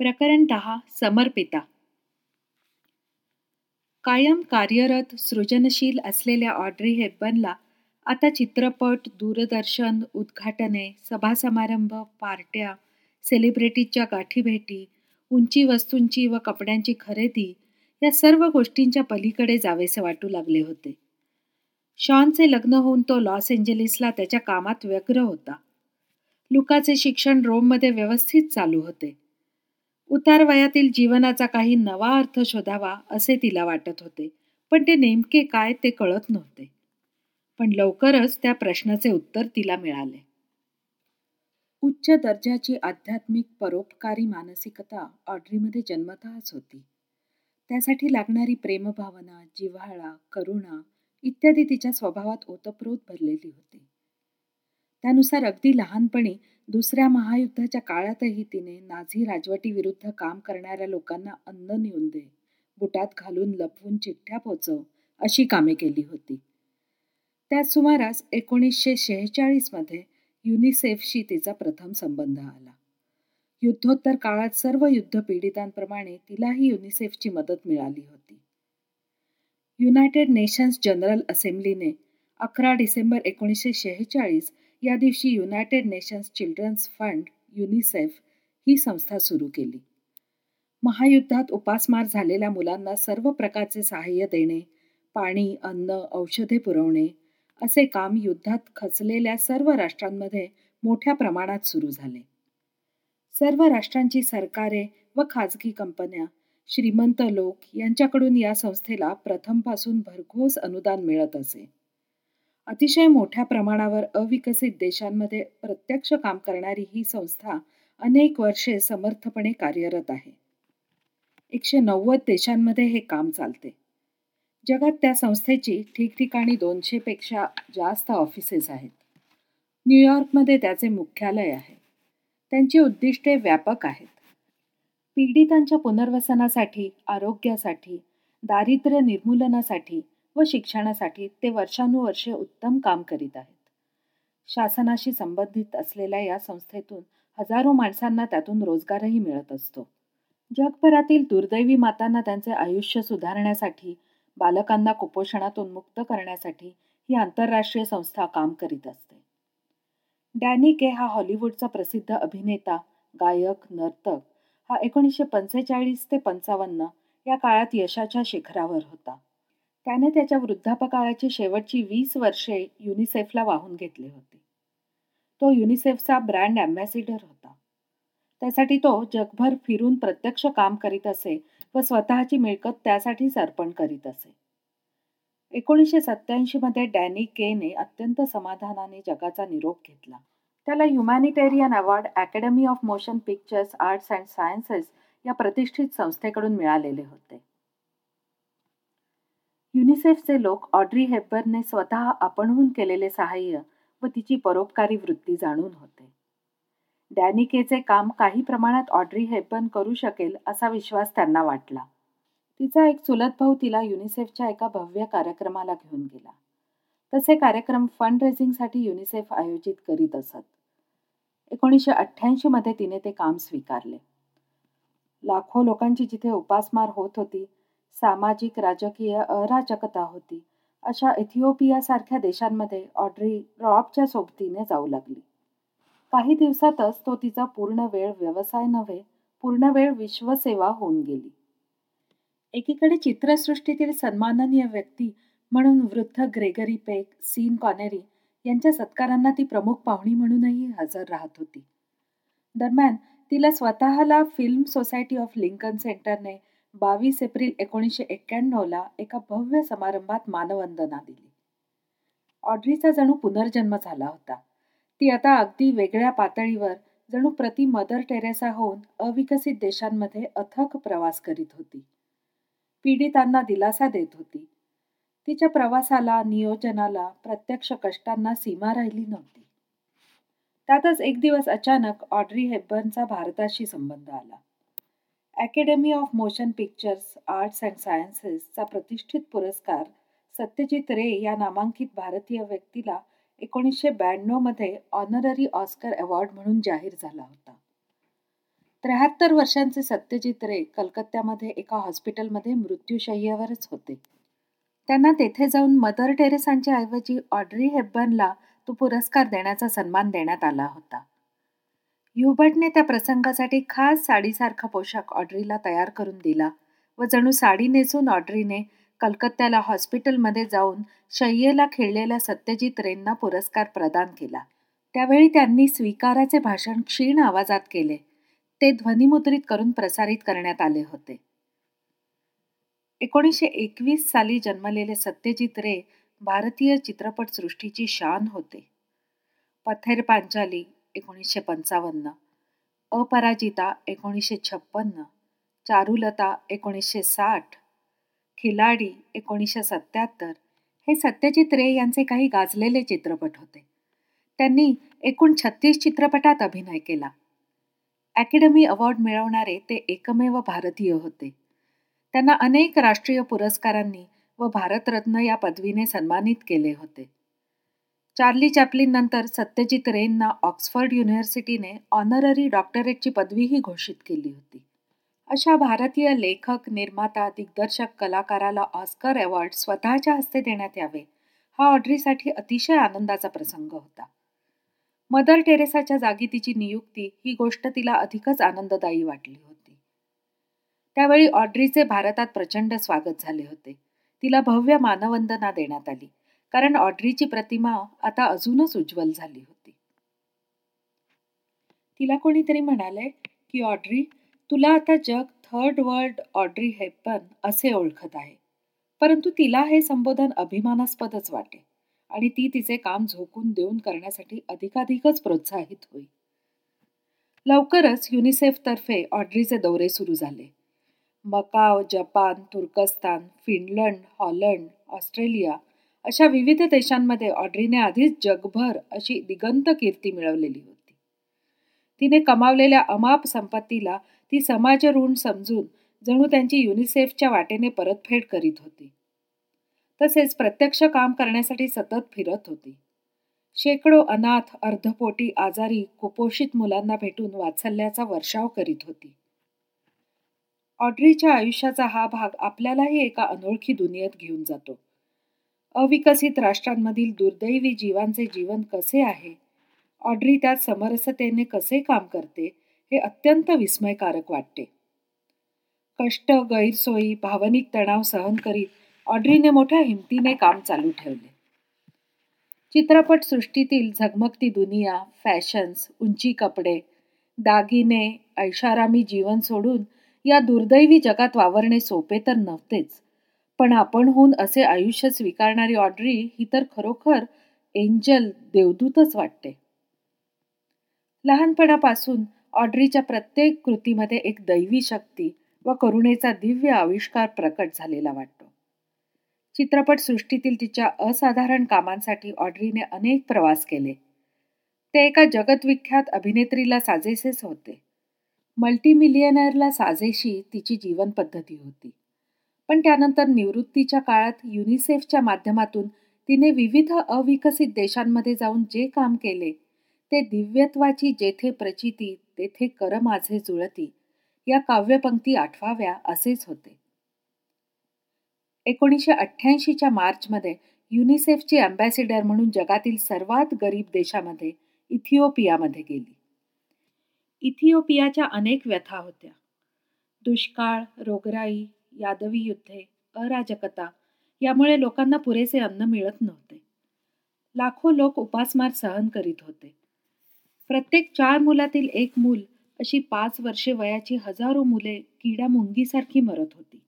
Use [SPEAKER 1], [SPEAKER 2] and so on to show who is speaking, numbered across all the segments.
[SPEAKER 1] प्रकरण दहा समर्पिता. कायम कार्यरत सृजनशील असलेल्या ऑड्री हेपबर्नला आता चित्रपट दूरदर्शन उद्घाटने सभासमारंभ पार्ट्या सेलिब्रिटीजच्या गाठीभेटी उंची वस्तूंची व कपड्यांची खरेदी या सर्व गोष्टींच्या पलीकडे जावेसे वाटू लागले होते. शॉनचे लग्न होऊन तो लॉस एंजेलिसला त्याच्या कामात व्यग्र होता. लुकाचे शिक्षण रोममध्ये व्यवस्थित चालू होते. उतार वयातील जीवनाचा काही नवा अर्थ शोधावा असे तिला वाटत होते पण ते नेमके काय ते कळत नव्हते. पण लवकरच त्या प्रश्नाचे उत्तर तिला मिळाले. उच्च दर्जाची आध्यात्मिक परोपकारी मानसिकता ऑड्रीमध्ये जन्मतःच होती. त्यासाठी लागणारी प्रेमभावना जिव्हाळा करुणा इत्यादी तिच्या स्वभावात ओतप्रोत भरलेली होती. त्यानुसार अगदी लहानपणी दुसऱ्या महायुद्धाच्या काळातही तिने नाझी राजवटीविरुद्ध काम करणाऱ्या लोकांना अन्न नेऊन दे बुटात घालून लपवून चिठ्ठ्या पोचव अशी कामे केली होती. त्याच सुमारास एकोणीसशे शेहेचाळीसमध्ये युनिसेफशी तिचा प्रथम संबंध आला. युद्धोत्तर काळात सर्व युद्धपीडितांप्रमाणे तिलाही युनिसेफची मदत मिळाली होती. युनायटेड नेशन्स जनरल असेंब्लीने अकरा डिसेंबर एकोणीसशे शेहेचाळीस या दिवशी United Nations children's fund UNICEF ही संस्था सुरू केली. महायुद्धात उपासमार झालेल्या मुलांना सर्व प्रकारचे सहाय्य देणे पाणी अन्न औषधे पुरवणे असे काम युद्धात खचलेल्या सर्व राष्ट्रांमध्ये मोठ्या प्रमाणात सुरू झाले. सर्व राष्ट्रांची सरकारे व खाजगी कंपन्या श्रीमंत लोक यांच्याकडून या संस्थेला प्रथमपासून भरघोस अनुदान मिळत असे. अतिशय मोठ्या प्रमाणावर अविकसित देशांमध्ये प्रत्यक्ष काम करणारी ही संस्था अनेक वर्षे समर्थपणे कार्यरत आहे. एकशे नव्वद देशांमध्ये हे काम चालते. जगात त्या संस्थेची ठिकठिकाणी दोनशेपेक्षा जास्त ऑफिसेस आहेत. न्यूयॉर्कमध्ये त्याचे मुख्यालय आहे. त्यांची उद्दिष्टे व्यापक आहेत. पीडितांच्या पुनर्वसनासाठी आरोग्यासाठी दारिद्र्य निर्मूलनासाठी व शिक्षणासाठी ते वर्षानुवर्षे उत्तम काम करीत आहेत. शासनाशी संबंधित असलेल्या या संस्थेतून हजारो माणसांना त्यातून रोजगारही मिळत असतो. जगभरातील दुर्दैवी मातांना त्यांचे आयुष्य सुधारण्यासाठी बालकांना कुपोषणातून मुक्त करण्यासाठी ही आंतरराष्ट्रीय संस्था काम करीत असते. डॅनी के हा हॉलिवूडचा प्रसिद्ध अभिनेता गायक नर्तक हा एकोणीसशे पंचेचाळीस ते पंचावन्न या काळात यशाच्या शिखरावर होता. त्याने त्याच्या वृद्धापकाळाची शेवटची वीस वर्षे युनिसेफला वाहून घेतले होते. तो युनिसेफचा ब्रँड अँबॅसिडर होता. त्यासाठी तो जगभर फिरून प्रत्यक्ष काम करीत असे व स्वतःची मिळकत त्यासाठीच अर्पण करीत असे. एकोणीसशे सत्याऐंशीमध्ये डॅनी केने अत्यंत समाधानाने जगाचा निरोप घेतला. त्याला humanitarian award Academy of Motion Pictures Arts and Sciences या प्रतिष्ठित संस्थेकडून मिळालेले होते. युनिसेफचे लोक ऑड्री हेपरने स्वतः आपणहून केलेले सहाय्य व तिची परोपकारी वृत्ती जाणून होते. डॅनिकेचे काम काही प्रमाणात ऑड्री हेपबर्न करू शकेल असा विश्वास त्यांना वाटला. तिचा एक चुलत भाऊ तिला युनिसेफच्या एका भव्य कार्यक्रमाला घेऊन गेला. तसे कार्यक्रम फंड रेझिंगसाठी युनिसेफ आयोजित करीत असत. एकोणीसशे अठ्ठ्याऐंशीमध्ये तिने ते काम स्वीकारले. लाखो लोकांची जिथे उपासमार होत होती सामाजिक राजकीय अराजकता होती. अशा इथिओपियासारख्या देशांमध्ये ऑड्री रॉबच्या सोबतीने जाऊ लागली. काही दिवसातच तो तिचा पूर्ण वेळ व्यवसाय नव्हे पूर्ण वेळ विश्वसेवा होऊन गेली. एकीकडे चित्रसृष्टीतील सन्माननीय व्यक्ती म्हणून वृद्ध ग्रेगरी पेक सीन कॉनेरी यांच्या सत्कारांना ती प्रमुख पाहुणी म्हणूनही हजर राहत होती. दरम्यान तिला स्वतःला फिल्म सोसायटी ऑफ लिंकन सेंटरने बावीस एप्रिल एकोणीसशे एक्क्याण्णवला एका भव्य समारंभात मानवंदना दिली. ऑड्रीचा जणू पुनर्जन्म झाला होता. ती आता अगदी वेगळ्या पातळीवर जणू प्रति मदर टेरेसा होऊन अविकसित देशांमध्ये अथक प्रवास करीत होती. पीडितांना दिलासा देत होती. तिच्या प्रवासाला नियोजनाला प्रत्यक्ष कष्टांना सीमा राहिली नव्हती. त्यातच एक दिवस अचानक ऑड्री हेबर्नचा भारताशी संबंध आला. Academy of Motion Pictures Arts and सायन्सेसचा प्रतिष्ठित पुरस्कार सत्यजित रे या नामांकित भारतीय व्यक्तीला एकोणीसशे ब्याण्णवमध्ये ऑनररी ऑस्कर अवॉर्ड म्हणून जाहीर झाला होता. त्र्याहत्तर वर्षांचे सत्यजित रे कलकत्त्यामध्ये एका हॉस्पिटलमध्ये मृत्यूशय्यावरच होते. त्यांना तेथे जाऊन मदर टेरेसांच्या ऐवजी ऑड्री हेब्बनला तो पुरस्कार देण्याचा सन्मान देण्यात आला होता. युबटने त्या प्रसंगासाठी खास साडीसारखा पोशाख ऑड्रीला तयार करून दिला व जणू साडी नेसून ऑड्रीने कलकत्त्याला हॉस्पिटलमध्ये जाऊन शय्येला खेळलेल्या सत्यजित रेंना पुरस्कार प्रदान केला. त्यावेळी त्यांनी स्वीकाराचे भाषण क्षीण आवाजात केले. ते ध्वनिमुद्रित करून प्रसारित करण्यात आले होते. एकोणीसशे एकवीस साली जन्मलेले सत्यजित रे भारतीय चित्रपटसृष्टीची शान होते. पथेर पांचाली एकोणीसशे पंचावन्न. अपराजिता एकोणीसशे छप्पन्न. चारुलता एकोणीसशे साठ. खिलाडी एकोणीसशे सत्याहत्तर हे सत्यजित रे यांचे काही गाजलेले चित्रपट होते. त्यांनी एकूण छत्तीस चित्रपटात अभिनय केला. अकॅडमी अवॉर्ड मिळवणारे ते एकमेव भारतीय होते. त्यांना अनेक राष्ट्रीय पुरस्कारांनी व भारतरत्न या पदवीने सन्मानित केले होते. चार्ली चॅपलिन नंतर सत्यजित रेंना ऑक्सफर्ड युनिव्हर्सिटीने ऑनररी डॉक्टरेटची पदवीही घोषित केली होती. अशा भारतीय लेखक निर्माता दिग्दर्शक कलाकाराला ऑस्कर अवॉर्ड स्वतःच्या हस्ते देण्यात यावे हा ऑड्रीसाठी अतिशय आनंदाचा प्रसंग होता. मदर टेरेसाच्या जागी तिची नियुक्ती ही गोष्ट तिला अधिकच आनंददायी वाटली होती. त्यावेळी ऑड्रीचे भारतात प्रचंड स्वागत झाले होते. तिला भव्य मानवंदना देण्यात आली. कारण ऑड्रीची प्रतिमा आता अजूनच उज्ज्वल झाली होती. तिला कोणीतरी म्हणाले की ऑड्री तुला आता जग थर्ड वर्ल्ड ऑड्री हेपन असे ओळखत आहे. परंतु तिला हे संबोधन अभिमानास्पदच वाटे आणि ती तिचे काम झोकून देऊन करण्यासाठी अधिकाधिकच प्रोत्साहित होईल लवकरच युनिसेफतर्फे ऑड्रीचे दौरे सुरू झाले. मकाव जपान तुर्कस्तान फिनलंड हॉलंड ऑस्ट्रेलिया अशा विविध देशांमध्ये ऑड्रीने आधीच जगभर अशी दिगंत कीर्ती मिळवलेली होती. तिने कमावलेल्या अमाप संपत्तीला ती समाज ऋण समजून जणू त्यांची युनिसेफच्या वाटेने परतफेड करीत होती. तसेच प्रत्यक्ष काम करण्यासाठी सतत फिरत होती. शेकडो अनाथ अर्धपोटी आजारी कुपोषित मुलांना भेटून वात्सल्याचा वर्षाव करीत होती. ऑड्रीच्या आयुष्याचा हा भाग आपल्यालाही एका अनोळखी दुनियेत घेऊन जातो. अविकसित राष्ट्रांमधील दुर्दैवी जीवांचे जीवन कसे आहे? ऑड्री त्यात समरसतेने कसे काम करते हे अत्यंत विस्मयकारक वाटते. कष्ट गैरसोयी भावनिक तणाव सहन करीत ऑड्रीने मोठ्या हिमतीने काम चालू ठेवले. चित्रपट सृष्टीतील झगमगती दुनिया फॅशन्स उंची कपडे दागिने ऐशारामी जीवन सोडून या दुर्दैवी जगात वावरणे सोपे तर नव्हतेच. पण आपणहून असे आयुष्य स्वीकारणारी ऑड्री ही तर खरोखर एंजल देवदूतच वाटते. लहानपणापासून ऑड्रीच्या प्रत्येक कृतीमध्ये एक दैवी शक्ती व करुणेचा दिव्य आविष्कार प्रकट झालेला वाटतो. चित्रपट सृष्टीतील तिच्या असाधारण कामांसाठी ऑड्रीने अनेक प्रवास केले. ते एका जगतविख्यात अभिनेत्रीला साजेसेच होते. मल्टीमिलियनरला साजेशी तिची जीवनपद्धती होती. पण त्यानंतर निवृत्तीच्या काळात युनिसेफच्या माध्यमातून तिने विविध अविकसित देशांमध्ये जाऊन जे काम केले ते दिव्यत्वाची जेथे प्रचिती तेथे कर माझे जुळती. या काव्यपंक्ती आठवाव्या असेच होते. एकोणीसशे अठ्ठ्याऐंशीच्या मार्चमध्ये युनिसेफची अँबॅसिडर म्हणून जगातील सर्वात गरीब देशामध्ये इथिओपियामध्ये गेली. इथिओपियाच्या अनेक व्यथा होत्या. दुष्काळ रोगराई यादवी युद्धे अराजकता यामुळे लोकांना पुरेसे अन्न मिळत नव्हते. लाखो लोक उपासमार सहन करीत होते. प्रत्येक चार मुलातील एक मूल अशी पाच वर्षे वयाची हजारो मुले किडा मुंगीसारखी मरत होती.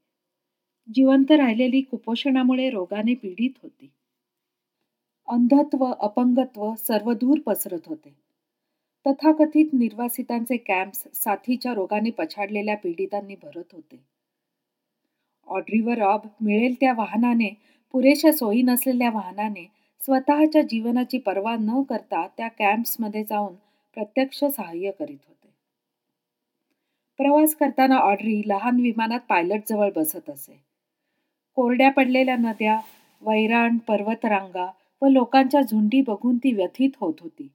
[SPEAKER 1] जिवंत राहिलेली कुपोषणामुळे रोगाने पीडित होती. अंधत्व अपंगत्व सर्वदूर पसरत होते. तथाकथित निर्वासितांचे कॅम्प्स साथीच्या रोगाने पछाडलेल्या पीडितांनी भरत होते. ऑड्रीवर रॉब मिळेल त्या वाहनाने पुरेशा सोयी नसलेल्या वाहनाने स्वतःच्या जीवनाची पर्वा न करता त्या कॅम्प्समध्ये जाऊन प्रत्यक्ष सहाय्य करीत होते. प्रवास करताना ऑड्री लहान विमानात पायलट जवळ बसत असे. कोरड्या पडलेल्या नद्या वैराण पर्वतरांगा व लोकांच्या झुंडी बघून ती व्यथित होत होती.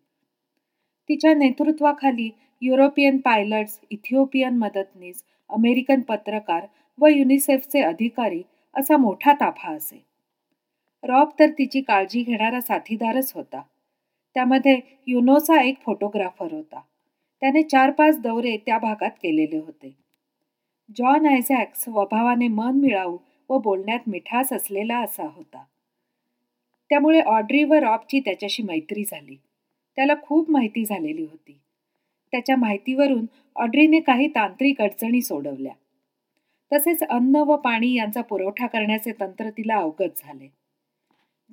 [SPEAKER 1] तिच्या नेतृत्वाखाली युरोपियन पायलट्स इथिओपियन मदतनीस अमेरिकन पत्रकार व युनिसेफचे अधिकारी असा मोठा ताफा असे. रॉब तर तिची काळजी घेणारा साथीदारच होता. त्यामध्ये युनोचा एक फोटोग्राफर होता. त्याने चार पाच दौरे त्या भागात केलेले होते. जॉन आयझॅक स्वभावाने मन मिळावू व बोलण्यात मिठास असलेला असा होता. त्यामुळे ऑड्री व रॉबची त्याच्याशी मैत्री झाली. त्याला खूप माहिती झालेली होती. त्याच्या माहितीवरून ऑड्रीने काही तांत्रिक अडचणी सोडवल्या. तसेच अन्न व पाणी यांचा पुरवठा करण्याचे तंत्र तिला अवगत झाले.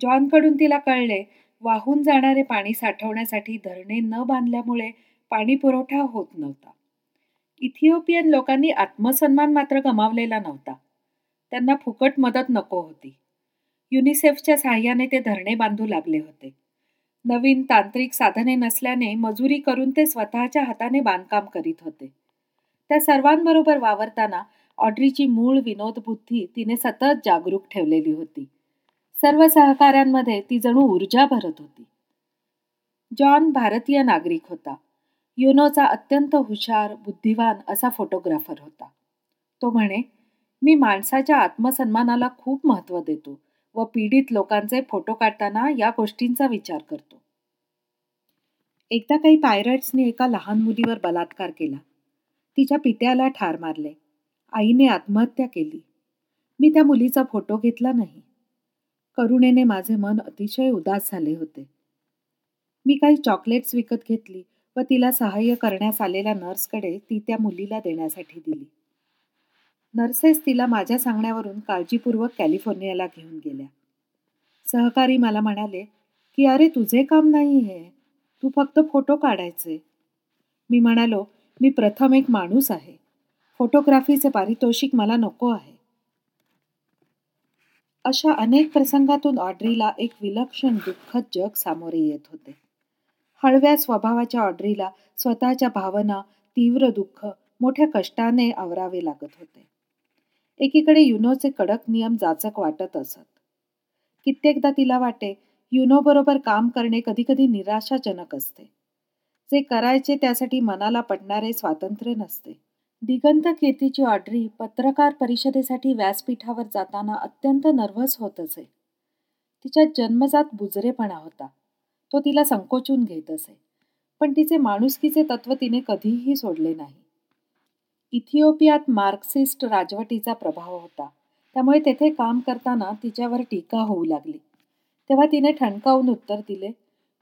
[SPEAKER 1] जॉनकडून तिला कळले वाहून जाणारे पाणी साठवण्यासाठी धरणे न बांधल्यामुळे पाणी पुरवठा होत नव्हता. इथिओपियन लोकांनी आत्मसन्मान मात्र गमावलेला नव्हता. त्यांना फुकट मदत नको होती. युनिसेफच्या सहाय्याने ते धरणे बांधू लागले होते. नवीन तांत्रिक साधने नसल्याने मजुरी करून ते स्वतःच्या हाताने बांधकाम करीत होते. त्या सर्वांबरोबर वावरताना ऑड्रीची मूळ विनोदबुद्धी तिने सतत जागरूक ठेवलेली होती. सर्व सहकाऱ्यांमध्ये ती जणू ऊर्जा भरत होती. जॉन भारतीय नागरिक होता. युनोचा अत्यंत हुशार बुद्धिवान असा फोटोग्राफर होता. तो म्हणे मी माणसाच्या आत्मसन्मानाला खूप महत्त्व देतो व पीडित लोकांचे फोटो काढताना या गोष्टींचा विचार करतो. एकदा काही पायरट्सने एका लहान मुलीवर बलात्कार केला. तिच्या पित्याला ठार मारले. आईने आत्महत्या केली. मी त्या मुलीचा फोटो घेतला नाही. करुणेने माझे मन अतिशय उदास झाले होते. मी काही चॉकलेट्स विकत घेतली व तिला सहाय्य करण्यास आलेल्या नर्सकडे ती त्या मुलीला देण्यासाठी दिली. नर्सेस तिला माझ्या सांगण्यावरून काळजीपूर्वक कॅलिफोर्नियाला घेऊन गेल्या. सहकारी मला म्हणाले की अरे तुझे काम नाही हे तू फक्त फोटो काढायचे. मी म्हणालो मी प्रथम एक माणूस आहे. फोटोग्राफीचे पारितोषिक मला नको आहे. अशा अनेक प्रसंगातून ऑड्रीला एक विलक्षण दुःखद जग सामोरे येत होते. हळव्या स्वभावाच्या ऑड्रीला स्वतःच्या भावना तीव्र दुःख मोठ्या कष्टाने आवरावे लागत होते. एकीकडे युनोचे कडक नियम जाचक वाटत असत. कित्येकदा तिला वाटे युनो बरोबर काम करणे कधीकधी निराशाजनक असते. जे करायचे त्यासाठी मनाला पडणारे स्वातंत्र्य नसते. दिगंत कीर्तीची ऑड्री पत्रकार परिषदेसाठी व्यासपीठावर जाताना अत्यंत नर्व्हस होत असे तिच्या जन्मजात बुजरेपणा होता. तो तिला संकोचून घेत असे पण तिचे माणुसकीचे तत्व तिने कधीही सोडले नाही. इथिओपियात मार्क्सिस्ट राजवटीचा प्रभाव होता. त्यामुळे तेथे काम करताना तिच्यावर टीका होऊ लागली. तेव्हा तिने ठणकावून उत्तर दिले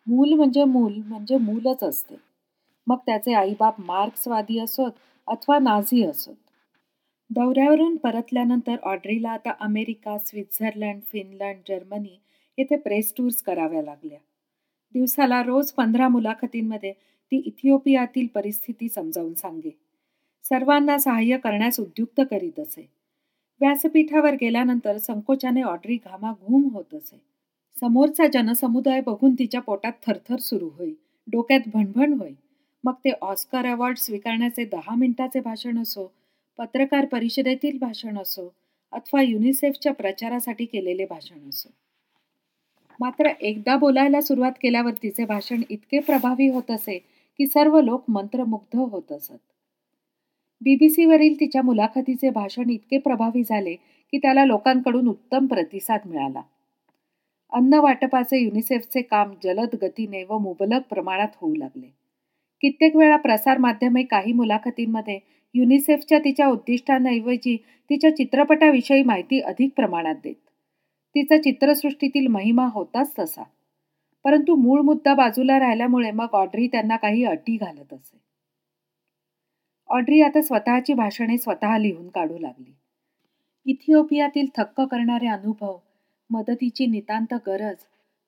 [SPEAKER 1] मूल म्हणजे मूल म्हणजे मूलच असते. मग त्याचे आईबाप मार्क्सवादी असोत अथवा नाझी असोत. दौऱ्यावरून परतल्यानंतर ऑड्रीला आता अमेरिका स्वित्झर्लंड फिनलंड जर्मनी येथे प्रेस टूर्स कराव्या लागल्या. दिवसाला रोज पंधरा मुलाखतींमध्ये ती इथिओपियातील परिस्थिती समजावून सांगे. सर्वांना सहाय्य करण्यास उद्युक्त करीत असे. व्यासपीठावर गेल्यानंतर संकोचाने ऑड्री घामाघूम होत असे. समोरचा जनसमुदाय बघून तिच्या पोटात थरथर सुरू होई. डोक्यात भणभण होई. मग ते ऑस्कर अवॉर्ड स्वीकारण्याचे दहा मिनिटाचे भाषण असो पत्रकार परिषदेतील भाषण असो अथवा युनिसेफच्या प्रचारासाठी केलेले भाषण असो. मात्र एकदा बोलायला सुरुवात केल्यावर तिचे भाषण इतके प्रभावी होत असे की सर्व लोक मंत्रमुग्ध होत असत. बीबीसीवरील तिच्या मुलाखतीचे भाषण इतके प्रभावी झाले की त्याला लोकांकडून उत्तम प्रतिसाद मिळाला. अन्न वाटपाचे युनिसेफचे काम जलद गतीने व मुबलक प्रमाणात होऊ लागले. कित्येक वेळा प्रसार माध्यमे काही मुलाखतींमध्ये युनिसेफच्या तिच्या उद्दिष्टांऐवजी तिच्या चित्रपटाविषयी माहिती अधिक प्रमाणात देत. तिचा चित्रसृष्टीतील महिमा होताच तसा. परंतु मूळ मुद्दा बाजूला राहिल्यामुळे मग ऑड्री त्यांना काही अटी घालत असे. ऑड्री आता स्वतःची भाषणे स्वतः लिहून काढू लागली. इथिओपियातील थक्क करणारे अनुभव मदतीची नितांत गरज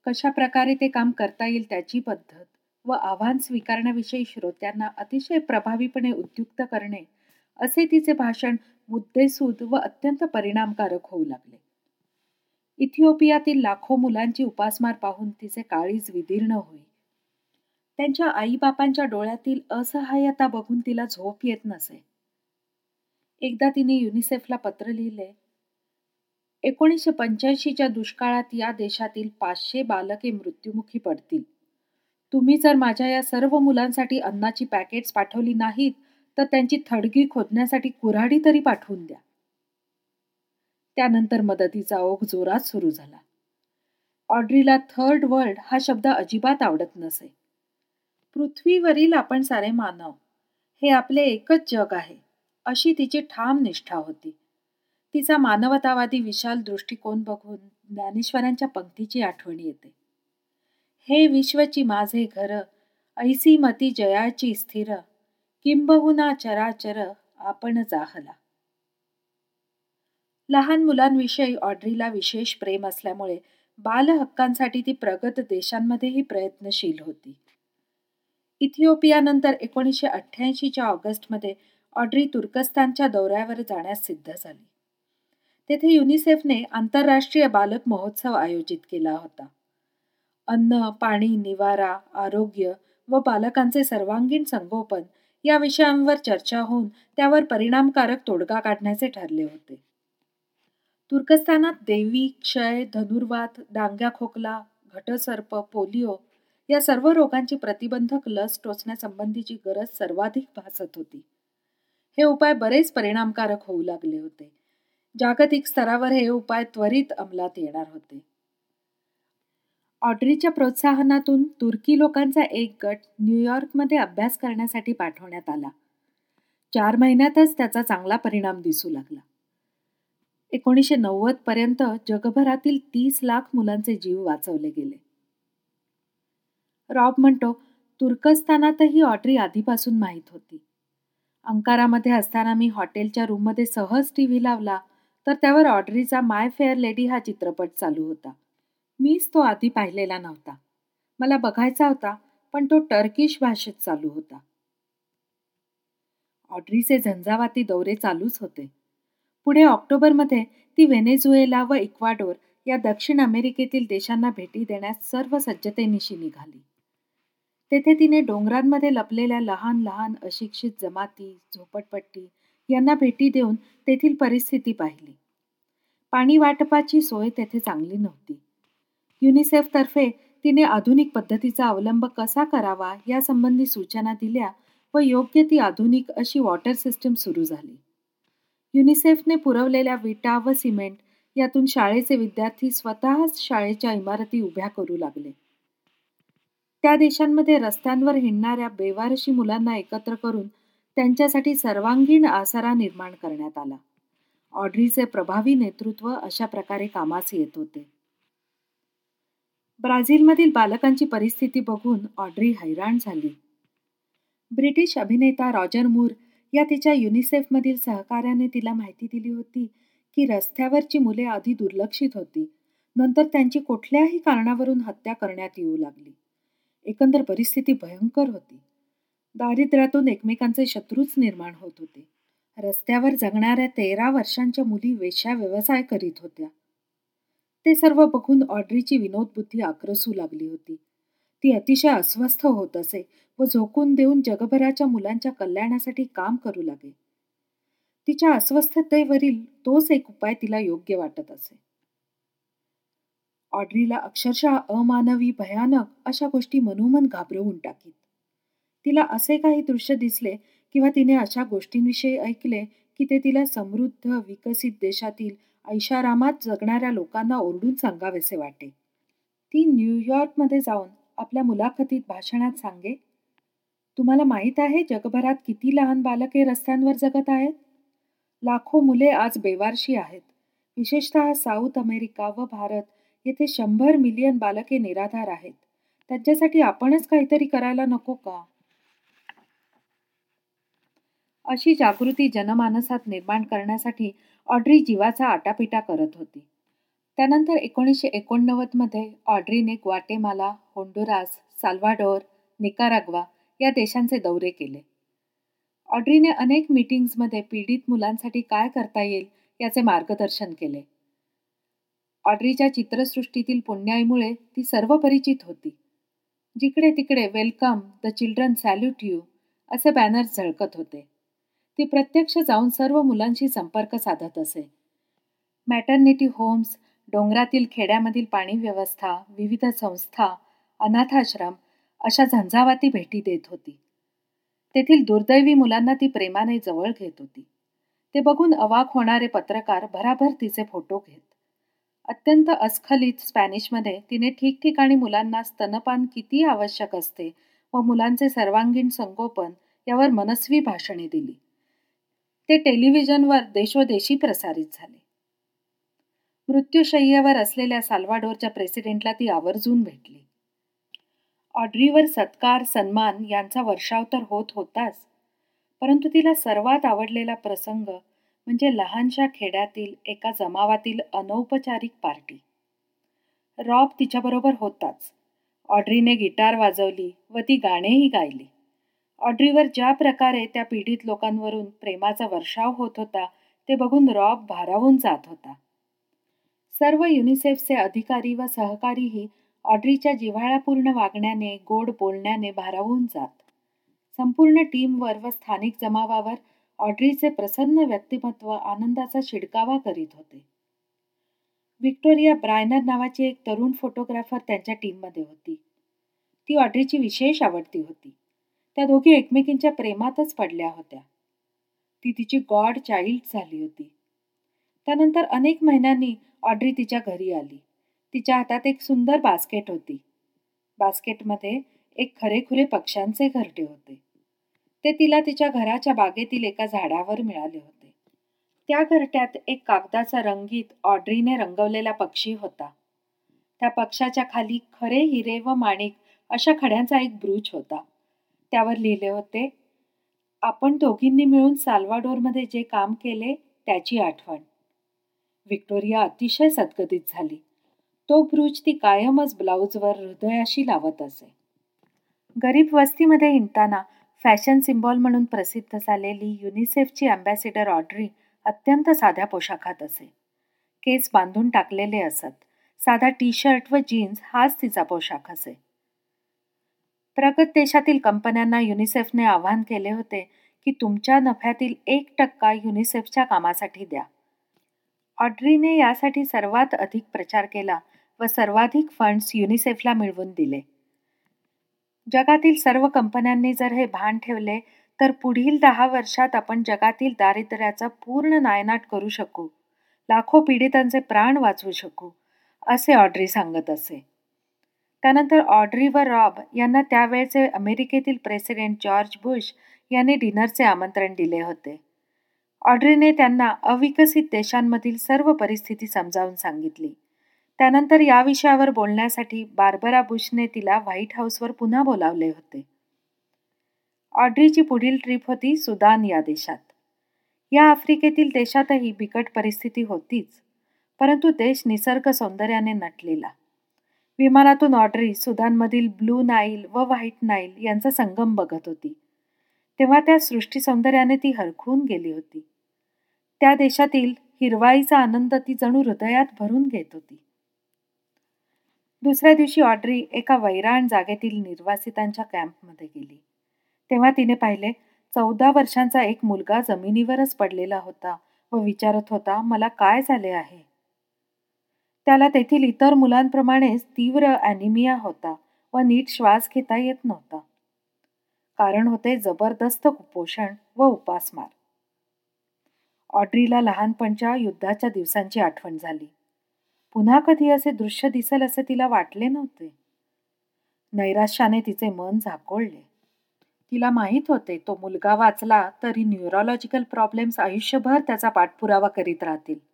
[SPEAKER 1] कशा प्रकारे ते काम करता येईल त्याची पद्धत व आव्हान स्वीकारण्याविषयी श्रोत्यांना अतिशय प्रभावीपणे उद्युक्त करणे असे तिचे भाषण मुद्देसूद व अत्यंत परिणामकारक होऊ लागले. इथिओपियातील लाखो मुलांची उपासमार पाहून तिचे काळीज विदीर्ण होई. त्यांच्या आईबापांच्या डोळ्यातील असहाय्यता बघून तिला झोप येत नसे. एकदा तिने युनिसेफला पत्र लिहिले एकोणीसशे पंच्याऐंशीच्या दुष्काळात या देशातील पाचशे बालके मृत्युमुखी पडतील. तुम्ही जर माझ्या या सर्व मुलांसाठी अन्नाची पॅकेट्स पाठवली नाहीत तर त्यांची थडगी खोदण्यासाठी कुऱ्हाडी तरी पाठवून द्या. त्यानंतर मदतीचा ओघ जोरात सुरू झाला. ऑड्रीला थर्ड वर्ल्ड हा शब्द अजिबात आवडत नसे. पृथ्वीवरील आपण सारे मानव हे आपले एकच जग आहे अशी तिची ठाम निष्ठा होती. तिचा मानवतावादी विशाल दृष्टिकोन बघून ज्ञानेश्वरांच्या पंक्तीची आठवण येते. हे विश्वची माझे घर ऐसी मती जयाची स्थिर किंबहुना चराचर आपण जाहला. लहान मुलांविषयी ऑड्रीला विशेष प्रेम असल्यामुळे बालहक्कांसाठी ती प्रगत देशांमध्येही प्रयत्नशील होती. इथिओपियानंतर एकोणीसशे अठ्ठ्याऐंशीच्या ऑगस्टमध्ये ऑड्री तुर्कस्तानच्या दौऱ्यावर जाण्यास सिद्ध झाली. तेथे युनिसेफने आंतरराष्ट्रीय बालक महोत्सव आयोजित केला होता. अन्न पाणी निवारा आरोग्य व बालकांचे सर्वांगीण संगोपन या विषयांवर चर्चा होऊन त्यावर परिणामकारक तोडगा काढण्याचे ठरले होते. तुर्कस्तानात देवी क्षय धनुर्वात डांग्या खोकला घटसर्प पोलिओ या सर्व रोगांची प्रतिबंधक लस टोचण्यासंबंधीची गरज सर्वाधिक भासत होती. हे उपाय बरेच परिणामकारक होऊ लागले होते. जागतिक स्तरावर हे उपाय त्वरित अंमलात येणार होते. ऑड्रीच्या प्रोत्साहनातून तुर्की लोकांचा एक गट न्यूयॉर्कमध्ये अभ्यास करण्यासाठी पाठवण्यात आला. चार महिन्यातच त्याचा चांगला परिणाम दिसू लागला. एकोणीसशे नव्वद पर्यंत जगभरातील तीस लाख मुलांचे जीव वाचवले गेले. रॉब म्हणतो तुर्कस्तानातही ऑड्री आधीपासून माहीत होती. अंकारामध्ये असताना मी हॉटेलच्या रूममध्ये सहज टी व्ही लावला तर त्यावर ऑड्रीचा माय फेअर लेडी हा चित्रपट चालू होता. मीच तो आधी पाहिलेला नव्हता. मला बघायचा होता पण तो टर्किश भाषेत चालू होता. ऑड्रीचे झंझावाती दौरे चालूच होते. पुढे ऑक्टोबरमध्ये ती व्हेनेझुएला व इक्वाडोर या दक्षिण अमेरिकेतील देशांना भेटी देण्यास सर्व सज्जतेनिशी निघाली. तेथे तिने डोंगरांमध्ये लपलेल्या लहान लहान अशिक्षित जमाती झोपडपट्टी यांना भेटी देऊन तेथील परिस्थिती पाहिली. पाणी वाटपाची सोय तेथे चांगली नव्हती. युनिसेफतर्फे तिने आधुनिक पद्धतीचा अवलंब कसा करावा यासंबंधी सूचना दिल्या व योग्य ती आधुनिक अशी वॉटर सिस्टम सुरू झाली. युनिसेफने पुरवलेल्या विटा व सिमेंट यातून शाळेचे विद्यार्थी स्वतःच शाळेच्या इमारती उभ्या करू लागले. त्या देशांमध्ये रस्त्यांवर हिंडणाऱ्या बेवारशी मुलांना एकत्र करून त्यांच्यासाठी सर्वांगीण आसारा निर्माण करण्यात आला. ऑड्रीचे प्रभावी नेतृत्व अशा प्रकारे कामास येत होते. ब्राझीलमधील बालकांची परिस्थिती बघून ऑड्री हैराण झाली. ब्रिटिश अभिनेता रॉजर मूर या तिच्या युनिसेफमधील सहकार्याने तिला माहिती दिली होती की रस्त्यावरची मुले आधी दुर्लक्षित होती. नंतर त्यांची कुठल्याही कारणावरून हत्या करण्यात येऊ लागली. एकंदर परिस्थिती भयंकर होती. दारिद्र्यातून एकमेकांचे शत्रूच निर्माण होत होते. रस्त्यावर जगणाऱ्या तेरा वर्षांच्या मुली वेश्या व्यवसाय करीत होत्या. ते सर्व बघून ऑड्रीची विनोदबुद्धी आक्रसू लागली होती. ती अतिशय अस्वस्थ होत असे व झोकून देऊन जगभराच्या मुलांच्या कल्याणासाठी काम करू लागे. तिच्या अस्वस्थतेवरील तोच एक उपाय तिला योग्य वाटत असे. ऑड्रीला अक्षरशः अमानवी भयानक अशा गोष्टी मनोमन घाबरवून टाकीत. तिला असे काही दृश्य दिसले किंवा तिने अशा गोष्टींविषयी ऐकले की ते तिला समृद्ध विकसित देशातील ऐशारामात जगणाऱ्या लोकांना ओरडून सांगावेसे वाटे. ती न्यूयॉर्कमध्ये जाऊन आपल्या मुलाखतीत भाषणात सांगे तुम्हाला माहीत आहे जगभरात किती लहान बालके रस्त्यांवर जगत आहेत? लाखो मुले आज बेवारशी आहेत. विशेषतः साऊथ अमेरिका व भारत येथे शंभर मिलियन बालके निराधार आहेत. त्यांच्यासाठी आपणच काहीतरी करायला नको का? अशी जागृती जनमानसात निर्माण करण्यासाठी ऑड्री जीवाचा आटापिटा करत होती. त्यानंतर एकोणीसशे एकोणनव्वदमध्ये ऑड्रीने ग्वाटेमाला होंडुरास साल्वाडोर निकाराग्वा या देशांचे दौरे केले. ऑड्रीने अनेक मीटिंग्समध्ये पीडित मुलांसाठी काय करता येईल याचे मार्गदर्शन केले. ऑड्रीच्या चित्रसृष्टीतील पुण्याईमुळे ती सर्व परिचित होती. जिकडे तिकडे welcome the children salute you असे बॅनर्स झळकत होते. ती प्रत्यक्ष जाऊन सर्व मुलांशी संपर्क साधत असे. मॅटर्निटी होम्स डोंगरातील खेड्यामधील पाणी व्यवस्था विविध संस्था अनाथाश्रम अशा झंझावाती भेटी देत होती. तेथील दुर्दैवी मुलांना ती प्रेमाने जवळ घेत होती. ते बघून अवाक होणारे पत्रकार भराभर तिचे फोटो घेत. अत्यंत अस्खलित स्पॅनिशमध्ये तिने ठिकठिकाणी मुलांना स्तनपान किती आवश्यक असते व मुलांचे सर्वांगीण संगोपन यावर मनस्वी भाषणे दिली. ते टेलिव्हिजनवर देशोदेशी प्रसारित झाले. मृत्यूशय्येवर असलेल्या साल्वाडोरच्या प्रेसिडेंटला ती आवर्जून भेटली. ऑड्रीवर सत्कार सन्मान यांचा वर्षाव तर होत होताच परंतु तिला सर्वात आवडलेला प्रसंग म्हणजे लहानशा खेड्यातील एका जमावातील अनौपचारिक पार्टी. रॉब तिच्याबरोबर होताच. ऑड्रीने गिटार वाजवली व ती गाणेही गायली. ऑड्रीवर ज्या प्रकारे त्या पीडित लोकांवरून प्रेमाचा वर्षाव होत होता ते बघून रॉब भारावून जात होता. सर्व युनिसेफचे अधिकारी व सहकारीही ऑड्रीच्या जिव्हाळापूर्ण वागण्याने गोड बोलण्याने भारावून जात. संपूर्ण टीमवर व स्थानिक जमावावर ऑड्रीचे प्रसन्न व्यक्तिमत्व आनंदाचा शिडकावा करीत होते. व्हिक्टोरिया ब्रायनर नावाची एक तरुण फोटोग्राफर त्यांच्या टीममध्ये होती. ती ऑड्रीची विशेष आवडती होती. त्या दोघी एकमेकींच्या प्रेमातच पडल्या होत्या. ती तिची गॉड चाइल्ड झाली होती. त्यानंतर अनेक महिन्यांनी ऑड्री तिच्या घरी आली. तिच्या हातात एक सुंदर बास्केट होती. बास्केटमध्ये एक खरेखुरे पक्ष्यांचे घरटे होते. ते तिला तिच्या घराच्या बागेतील एका झाडावर मिळाले होते. त्या घरट्यात एक कागदाचा रंगीत ऑड्रीने रंगवलेला पक्षी होता. त्या पक्षाच्या खाली खरे हिरे व माणिक अशा खड्यांचा एक ब्रूच होता. त्यावर लिहिले होते. आपण दोघींनी मिळून साल्वाडोरमध्ये जे काम केले त्याची आठवण. व्हिक्टोरिया अतिशय सद्गतीत झाली. तो ब्रूच ती कायमच ब्लाऊजवर हृदयाशी लावत असे. गरीब वस्तीमध्ये हिंडताना फॅशन सिम्बॉल म्हणून प्रसिद्ध झालेली युनिसेफची अँबॅसिडर ऑड्री अत्यंत साध्या पोशाखात असे. केस बांधून टाकलेले असत. साधा टी शर्ट व जीन्स हाच तिचा पोशाख असे. प्रगत देशातील कंपन्यांना युनिसेफने आवाहन केले होते की तुमच्या नफ्यातील एक टक्का युनिसेफच्या कामासाठी द्या. ऑड्रीने यासाठी सर्वात अधिक प्रचार केला व सर्वाधिक फंड्स युनिसेफला मिळवून दिले. जगातील सर्व कंपन्यांनी जर हे भान ठेवले तर पुढील दहा वर्षात आपण जगातील दारिद्र्याचा पूर्ण नायनाट करू शकू. लाखो पीडितांचे प्राण वाचवू शकू असे ऑड्री सांगत असे. त्यानंतर ऑड्री व रॉब यांना त्यावेळचे अमेरिकेतील प्रेसिडेंट जॉर्ज बुश यांनी डिनरचे आमंत्रण दिले होते. ऑड्रीने त्यांना अविकसित देशांमधील सर्व परिस्थिती समजावून सांगितली. त्यानंतर या विषयावर बोलण्यासाठी बार्बरा बुशने तिला व्हाईट हाऊसवर पुन्हा बोलावले होते. ऑड्रीची पुढील ट्रिप होती सुदान या देशात. या आफ्रिकेतील देशातही बिकट परिस्थिती होतीच परंतु देश निसर्ग सौंदर्याने नटलेला. विमानातून ऑड्री सुदानमधील ब्लू नाईल व व्हाईट नाईल यांचा संगम बघत होती. तेव्हा त्या सृष्टी सौंदर्याने ती हरखून गेली होती. त्या देशातील हिरवाईचा आनंद ती जणू हृदयात भरून घेत होती. दुसऱ्या दिवशी ऑड्री एका वैराण जागेतील निर्वासितांच्या कॅम्पमध्ये गेली. तेव्हा तिने पाहिले चौदा वर्षांचा एक मुलगा जमिनीवरच पडलेला होता व विचारत होता मला काय झाले आहे? त्याला तेथील इतर मुलांप्रमाणेच तीव्र ॲनिमिया होता व नीट श्वास घेता येत नव्हता. कारण होते जबरदस्त कुपोषण व उपासमार. ऑड्रीला लहानपणच्या युद्धाच्या दिवसांची आठवण झाली. पुन्हा कधी असे दृश्य दिसेल असे तिला वाटले नव्हते. नैराश्याने तिचे मन झाकोळले. तिला माहीत होते तो मुलगा वाचला तरी न्यूरोलॉजिकल प्रॉब्लेम्स आयुष्यभर त्याचा पाठपुरावा करीत राहतील.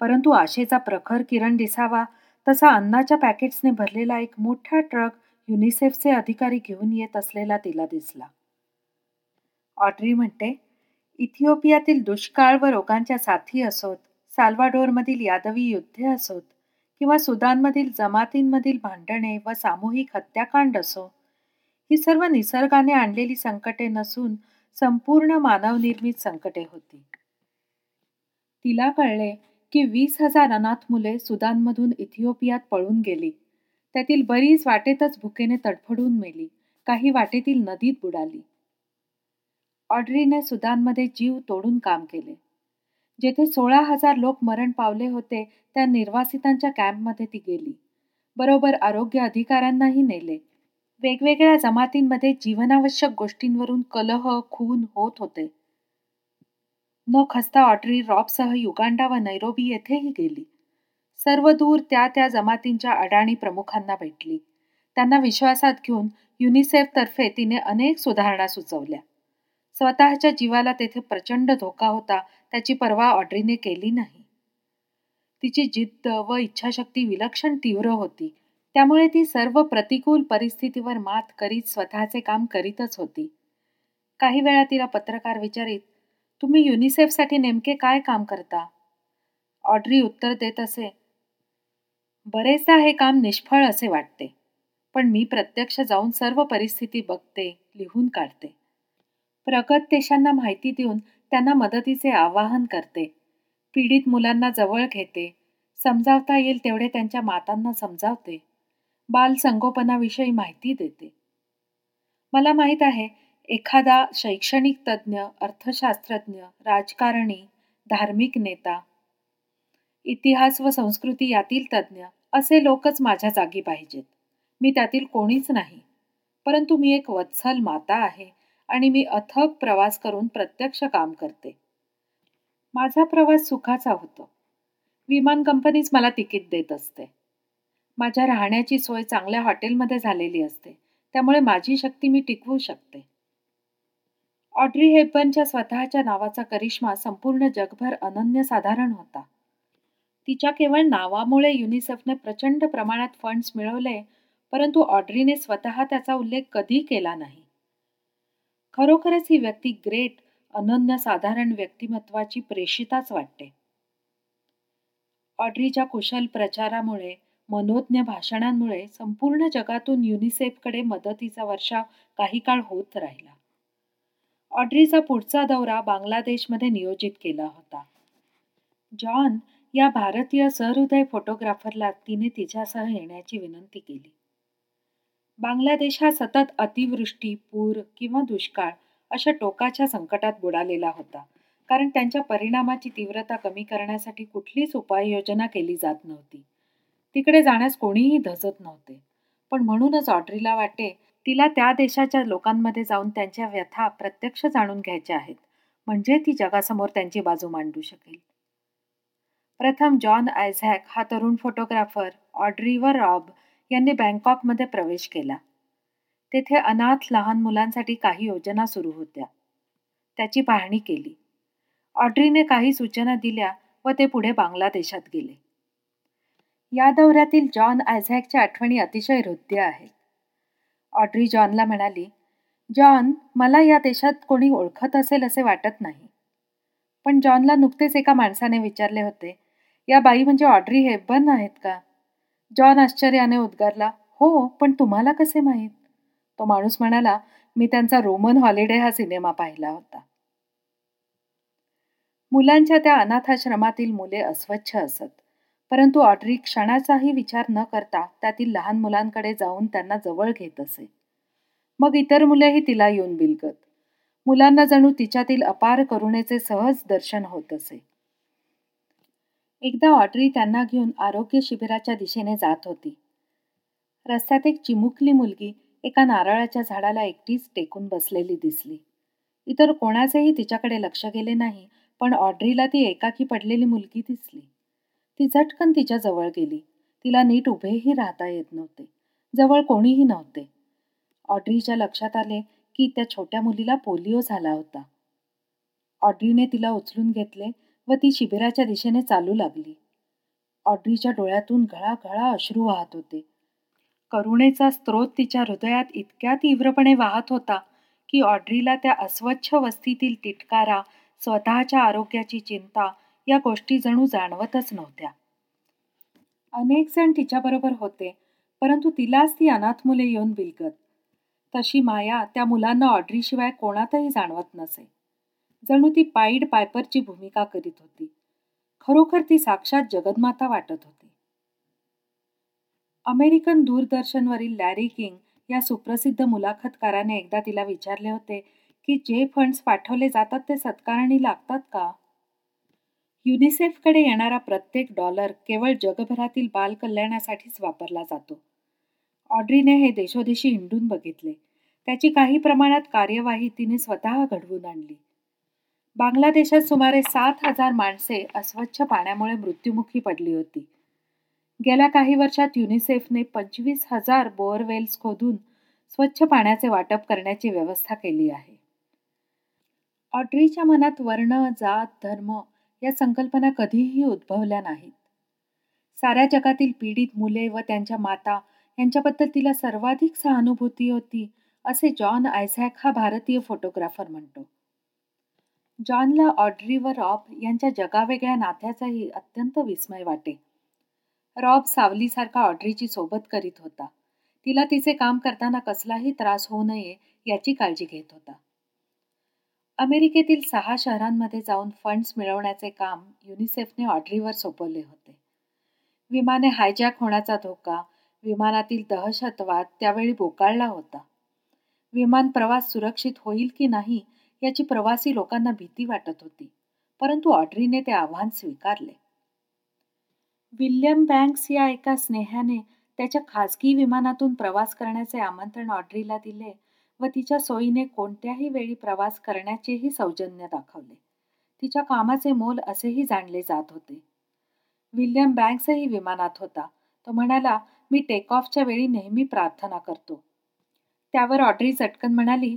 [SPEAKER 1] परंतु आशेचा प्रखर किरण दिसावा तसा अन्नाच्या पॅकेट्सने भरलेला एक मोठा ट्रक युनिसेफचे अधिकारी घेऊन येत असलेला तिला दिसला. ऑड्री म्हणते इथिओपियातील दुष्काळ व रोगांच्या साथी असोत साल्वाडोरमधील यादवी युद्धे असोत किंवा सुदानमधील जमातींमधील भांडणे व सामूहिक हत्याकांड असो ही सर्व निसर्गाने आणलेली संकटे नसून संपूर्ण मानवनिर्मित संकटे होती. तिला कळले की वीस हजार अनाथ मुले सुदानमधून इथिओपियात पळून गेली. त्यातील बरीच वाटेतच भुकेने तडफडून मेली. काही वाटेतील नदीत बुडाली. ऑड्रीने सुदानमध्ये जीव तोडून काम केले. जेथे सोळा हजार लोक मरण पावले होते त्या निर्वासितांच्या कॅम्पमध्ये ती गेली. बरोबर आरोग्य अधिकाऱ्यांनाही नेले. वेगवेगळ्या जमातींमध्ये जीवनावश्यक गोष्टींवरून कलह खून होत होते. न खस्ता ऑटरी रॉबसह युगांडा व नैरोबी येथेही गेली. सर्व दूर त्या त्या जमातींच्या अडाणी प्रमुखांना भेटली. त्यांना विश्वासात घेऊन युनिसेफतर्फे तिने अनेक सुधारणा सुचवल्या. स्वतःच्या जीवाला तेथे प्रचंड धोका होता त्याची पर्वा ऑड्रीने केली नाही. तिची जिद्द व इच्छाशक्ती विलक्षण तीव्र होती. त्यामुळे ती सर्व प्रतिकूल परिस्थितीवर मात करीत स्वतःचे काम करीतच होती. काही वेळा तिला पत्रकार विचारित तुम्ही युनिसेफसाठी नेमके काय काम करता? ऑड्री उत्तर देत असे बरेचदा हे काम निष्फळ असे वाटते पण मी प्रत्यक्ष जाऊन सर्व परिस्थिती बघते लिहून काढते. प्रगत देशांना माहिती देऊन त्यांना मदतीचे आवाहन करते. पीडित मुलांना जवळ घेते. समजावता येईल तेवढे त्यांच्या मातांना समजावते. बाल संगोपनाविषयी माहिती देते. मला माहीत आहे एखादा शैक्षणिक तज्ज्ञ अर्थशास्त्रज्ञ राजकारणी धार्मिक नेता इतिहास व संस्कृती यातील तज्ज्ञ असे लोकच माझ्या जागी पाहिजेत. मी त्यातील कोणीच नाही परंतु मी एक वत्सल माता आहे आणि मी अथक प्रवास करून प्रत्यक्ष काम करते. माझा प्रवास सुखाचा होतो. विमान कंपनीच मला तिकीट देत असते. माझ्या राहण्याची सोय चांगल्या हॉटेलमध्ये झालेली असते. त्यामुळे माझी शक्ती मी टिकवू शकते. ऑड्री हेपनच्या स्वतःच्या नावाचा करिश्मा संपूर्ण जगभर अनन्यसाधारण होता. तिच्या केवळ नावामुळे युनिसेफने प्रचंड प्रमाणात फंड्स मिळवले परंतु ऑड्रीने स्वतः त्याचा उल्लेख कधी केला नाही. खरोखरच ही व्यक्ती ग्रेट अनन्यसाधारण व्यक्तिमत्वाची प्रेषिताच वाटते. ऑड्रीच्या कुशल प्रचारामुळे मनोज्ञ भाषणांमुळे संपूर्ण जगातून युनिसेफकडे मदतीचा वर्षा काही काळ होत राहिला. ऑड्रीचा पुढचा दौरा बांगलादेशमध्ये नियोजित केला होता. जॉन या भारतीय सहृदय फोटोग्राफरला तिने तिच्यासह येण्याची विनंती केली. बांगलादेश हा सतत अतिवृष्टी पूर किंवा दुष्काळ अशा टोकाच्या संकटात बुडालेला होता कारण त्यांच्या परिणामाची तीव्रता कमी करण्यासाठी कुठलीच उपाययोजना केली जात नव्हती. तिकडे जाण्यास कोणीही धजत नव्हते. पण म्हणूनच ऑड्रीला वाटे तिला त्या देशाच्या लोकांमध्ये जाऊन त्यांच्या व्यथा प्रत्यक्ष जाणून घ्यायच्या आहेत. म्हणजे ती जगासमोर त्यांची बाजू मांडू शकेल. प्रथम जॉन आयझॅक हा तरुण फोटोग्राफर ऑड्री रॉब यांनी बँकॉकमध्ये प्रवेश केला. तेथे अनाथ लहान मुलांसाठी काही योजना सुरू होत्या. त्याची पाहणी केली. ऑड्रीने काही सूचना दिल्या व ते पुढे बांगलादेशात गेले. या दौऱ्यातील जॉन आयझॅकच्या आठवणी अतिशय हृदय आहेत. ऑड्री जॉनला म्हणाली जॉन मला या देशात कोणी ओळखत असेल असे वाटत नाही. पण जॉनला नुकतेच एका माणसाने विचारले होते या बाई म्हणजे ऑड्री हेबन आहेत का? जॉन आश्चर्याने उद्गारला हो पण तुम्हाला कसे माहीत? तो माणूस म्हणाला मी त्यांचा रोमन हॉलिडे हा सिनेमा पाहिला होता. मुलांच्या त्या अनाथाश्रमातील मुले अस्वच्छ असत. परंतु ऑड्री क्षणाचाही विचार न करता त्यातील लहान मुलांकडे जाऊन त्यांना जवळ घेत असे. मग इतर मुलेही तिला येऊन बिलगत. मुलांना जणू तिच्यातील अपार करुणेचे सहज दर्शन होत असे. एकदा ऑड्री त्यांना घेऊन आरोग्य शिबिराच्या दिशेने जात होती. रस्त्यात एक चिमुकली मुलगी एका नारळाच्या झाडाला एकटीच टेकून बसलेली दिसली. इतर कोणाचेही तिच्याकडे लक्ष गेले नाही पण ऑड्रीला ती एकाकी पडलेली मुलगी दिसली. ती झटकन तिच्या जवळ गेली. तिला नीट उभेही राहता येत नव्हते. जवळ कोणीही नव्हते. ऑड्रीच्या लक्षात आले की त्या छोट्या मुलीला पोलिओ झाला होता. ऑड्रीने तिला उचलून घेतले व ती शिबिराच्या दिशेने चालू लागली. ऑड्रीच्या डोळ्यातून घळाघळा अश्रू वाहत होते. करुणेचा स्रोत तिच्या हृदयात इतक्या तीव्रपणे वाहत होता की ऑड्रीला त्या अस्वच्छ वस्तीतील तिटकारा स्वतःच्या आरोग्याची चिंता या गोष्टी जणू जाणवतच नव्हत्या. अनेक जण तिच्याबरोबर होते परंतु तिलाच ती अनाथ मुले येऊन बिलगत तशी माया त्या मुलांना ऑड्रीशिवाय कोणातही जाणवत नसे. जणू ती पाईड पायपरची भूमिका करीत होती. खरोखर ती साक्षात जगन्माता वाटत होती. अमेरिकन दूरदर्शनवरील लॅरी किंग या सुप्रसिद्ध मुलाखतकाराने एकदा तिला विचारले होते की जे फंड्स पाठवले जातात ते सत्कारणी लागतात का? युनिसेफकडे येणारा प्रत्येक डॉलर केवळ जगभरातील बालकल्याणासाठीच वापरला जातो. ऑड्रीने हे देशोदेशी हिंडून बघितले. त्याची काही प्रमाणात कार्यवाही तिने स्वतः घडवून आणली. बांगलादेशात सुमारे सात हजार माणसे अस्वच्छ पाण्यामुळे मृत्युमुखी पडली होती. गेल्या काही वर्षात युनिसेफने पंचवीस हजार बोअरवेल्स खोदून स्वच्छ पाण्याचे वाटप करण्याची व्यवस्था केली आहे. ऑड्रीच्या मनात वर्ण जात धर्म या संकल्पना कधीही उद्भवल्या नाहीत. साऱ्या जगातील पीडित मुले व त्यांच्या माता यांच्याबद्दल तिला सर्वाधिक सहानुभूती होती असे जॉन आयझॅक हा भारतीय फोटोग्राफर म्हणतो. जॉनला ऑड्री व रॉब यांच्या जगावेगळ्या नात्याचाही अत्यंत विस्मय वाटे. रॉब सावलीसारखा ऑड्रीची सोबत करीत होता. तिला तिचे काम करताना कसलाही त्रास होऊ नये याची काळजी घेत होता. अमेरिकेतील सहा शहरांमध्ये जाऊन फंड्स मिळवण्याचे काम युनिसेफने ऑड्रीवर सोपवले होते. विमाने हायजॅक होण्याचा धोका विमानातील दहशतवाद त्यावेळी बोकाळला होता. विमान प्रवास सुरक्षित होईल की नाही याची प्रवासी लोकांना भीती वाटत होती परंतु ऑड्रीने ते आव्हान स्वीकारले. विल्यम बँक्स या एका स्नेहाने त्याच्या खासगी विमानातून प्रवास करण्याचे आमंत्रण ऑड्रीला दिले व तिच्या सोयीने कोणत्याही वेळी प्रवास करण्याचेही सौजन्य दाखवले. तिच्या कामाचे मोल असेही जाणले जात होते. विल्यम बँक्सही विमानात होता. तो म्हणाला मी टेक ऑफच्या वेळी नेहमी प्रार्थना करतो. त्यावर ऑड्री चटकन म्हणाली